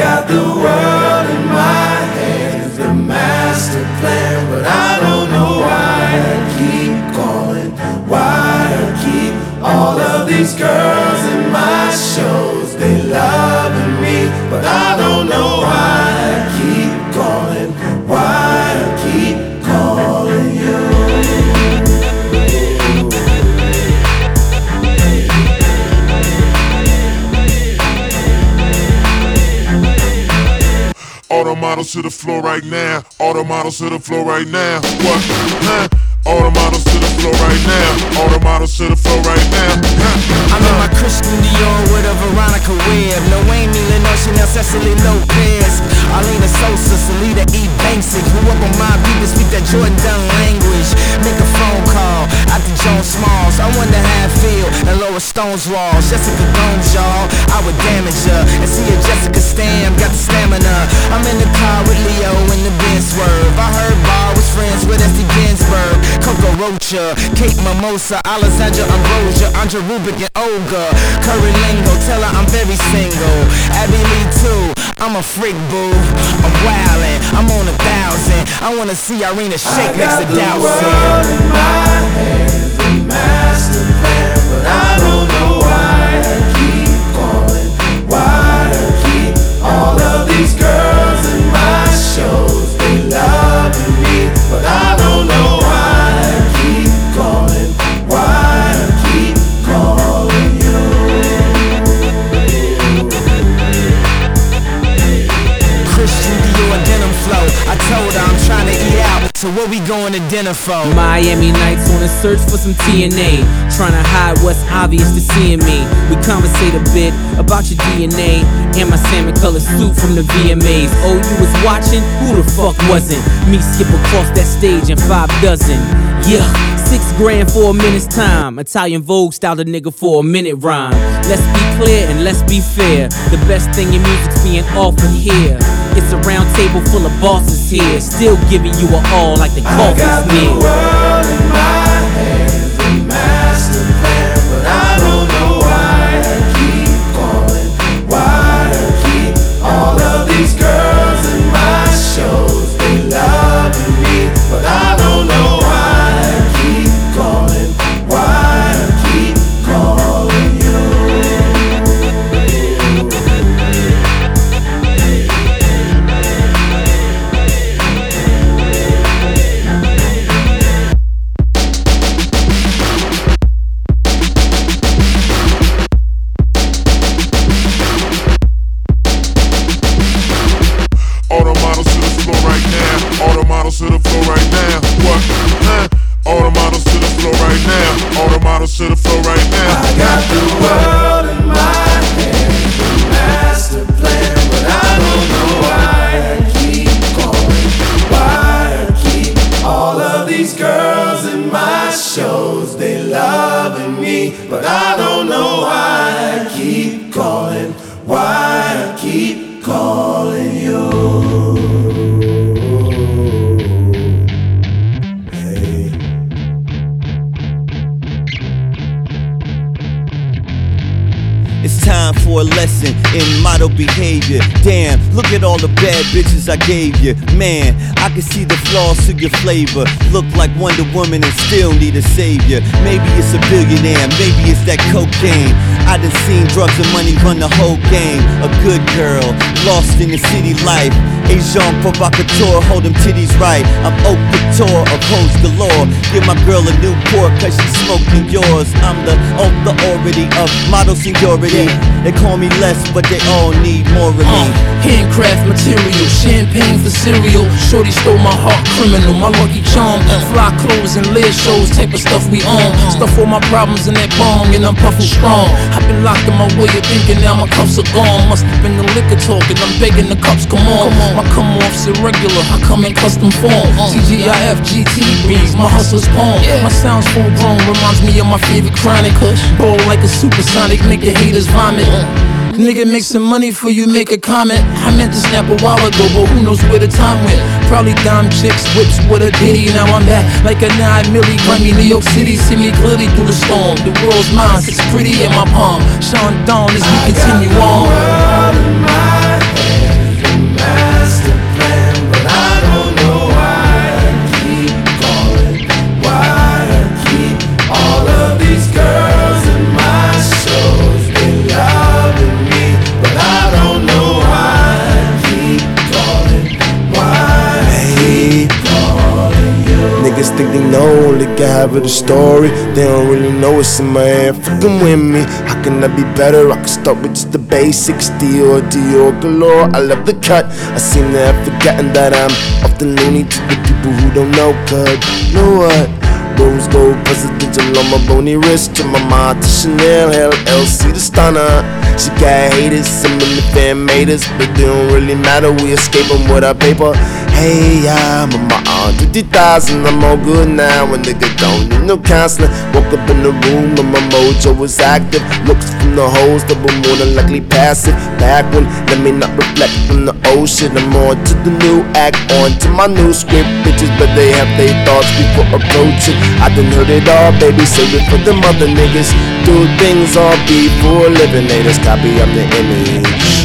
got the world in my hands, the master plan, but I don't know why I keep calling, why I keep all of these girls in my shows. Models to the floor right now. All the models to the floor right now. What? Huh? All the models to the floor right now. All the models to the floor right now. Huh? I'm in my Christian Dior with a Veronica Webb. No Amy Lenore, Chanel, Cecily Lopez. Arlenis Sosa, Salida E. Banksy. Grew up on my beat and speak that Jourdan Dunn language. Make a phone call Lara Stone's walls. Jessica Gomes, y'all. I would damage her. And see if Jessica Stam got the stamina. I'm in the car with Leo in the Benz swerve. I heard Bar was friends with Esti Ginzburg. Coco Rocha, Kate Mimosa, Alessandra Ambrosio, Anja Rubik and Olga. Curry Lingo, tell her I'm very single. Abbey Lee too, I'm a freak boo. I'm wildin', I'm on a thousand. I wanna see Irina Shayk next to got the Dowson. Flow. I told her I'm trying to eat so what we going to dinner for? Miami nights on a search for some TNA. Trying to hide what's obvious to seeing me. We conversate a bit about your DNA and my salmon colored suit from the VMAs. Oh, you was watching? Who the fuck wasn't? Me skip across that stage in five dozen. Yeah, six grand for a minute's time. Italian Vogue styled a nigga for a minute rhyme. Let's be clear and let's be fair. The best thing in music's being offered here. It's a round table full of bosses here, still giving you a all like the I coffee's got the near. For in model behavior. Damn, look at all the bad bitches I gave you. Man, I can see the flaws to your flavor. Look like Wonder Woman and still need a savior. Maybe it's a billionaire, maybe it's that cocaine. I done seen drugs and money run the whole game. A good girl, lost in the city life. Agent Provocateur, hold them titties right. I'm haute couture of hoes galore. Give my girl a new port cause she smoking yours. I'm the authority of model seniority. They call me less, but they all need more of me. Uh, handcraft material, champagne for cereal. Shorty stole my heart, criminal, my lucky charm. Fly clothes and lead shows, type of stuff we own. Stuff all my problems in that bong, and I'm puffin' strong. I've been locked in my way of thinking, now my cuffs are gone. Must have been the liquor talking, I'm begging the cups, come on. My come off's irregular, I come in custom form. TGIF, GT my hustle's poem. My sound's full grown, reminds me of my favorite chronic. Ball like a supersonic, make the haters vomit. Nigga make some money for you, make a comment. I meant to snap a while ago, but who knows where the time went? Probably dime chicks, whips with a ditty. Now I'm back like a nine milli. Grammy, New York City, see me clearly through the storm. The world's mine, it's pretty in my palm. Sean Dawn as we continue on. Whatever the story. They don't really know what's in my head. Fucking with me, how can I be better? I can start with just the basics. Dior, Dior galore. I love the cut. I seem to have forgotten that I'm often loony to the people who don't know. Cause you know what? Rose gold presidential on my bony wrist To my mom to Chanel, LLC the stunner She got haters, some in the fan us But they don't really matter, we escape them with our paper Hey, I'm on my aunt, 50,000, I'm all good now. When nigga don't need no counseling Woke up in the room and my mojo was active. Looks from the hoes that were more than likely passive. Back when, let me not reflect from the old shit I'm on to the new act, on to my new script. Bitches, but they have their thoughts before approaching. I done heard it all, baby, save it for the other niggas. Do things all before living, they just copy of the image